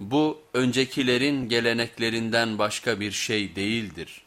Bu öncekilerin geleneklerinden başka bir şey değildir.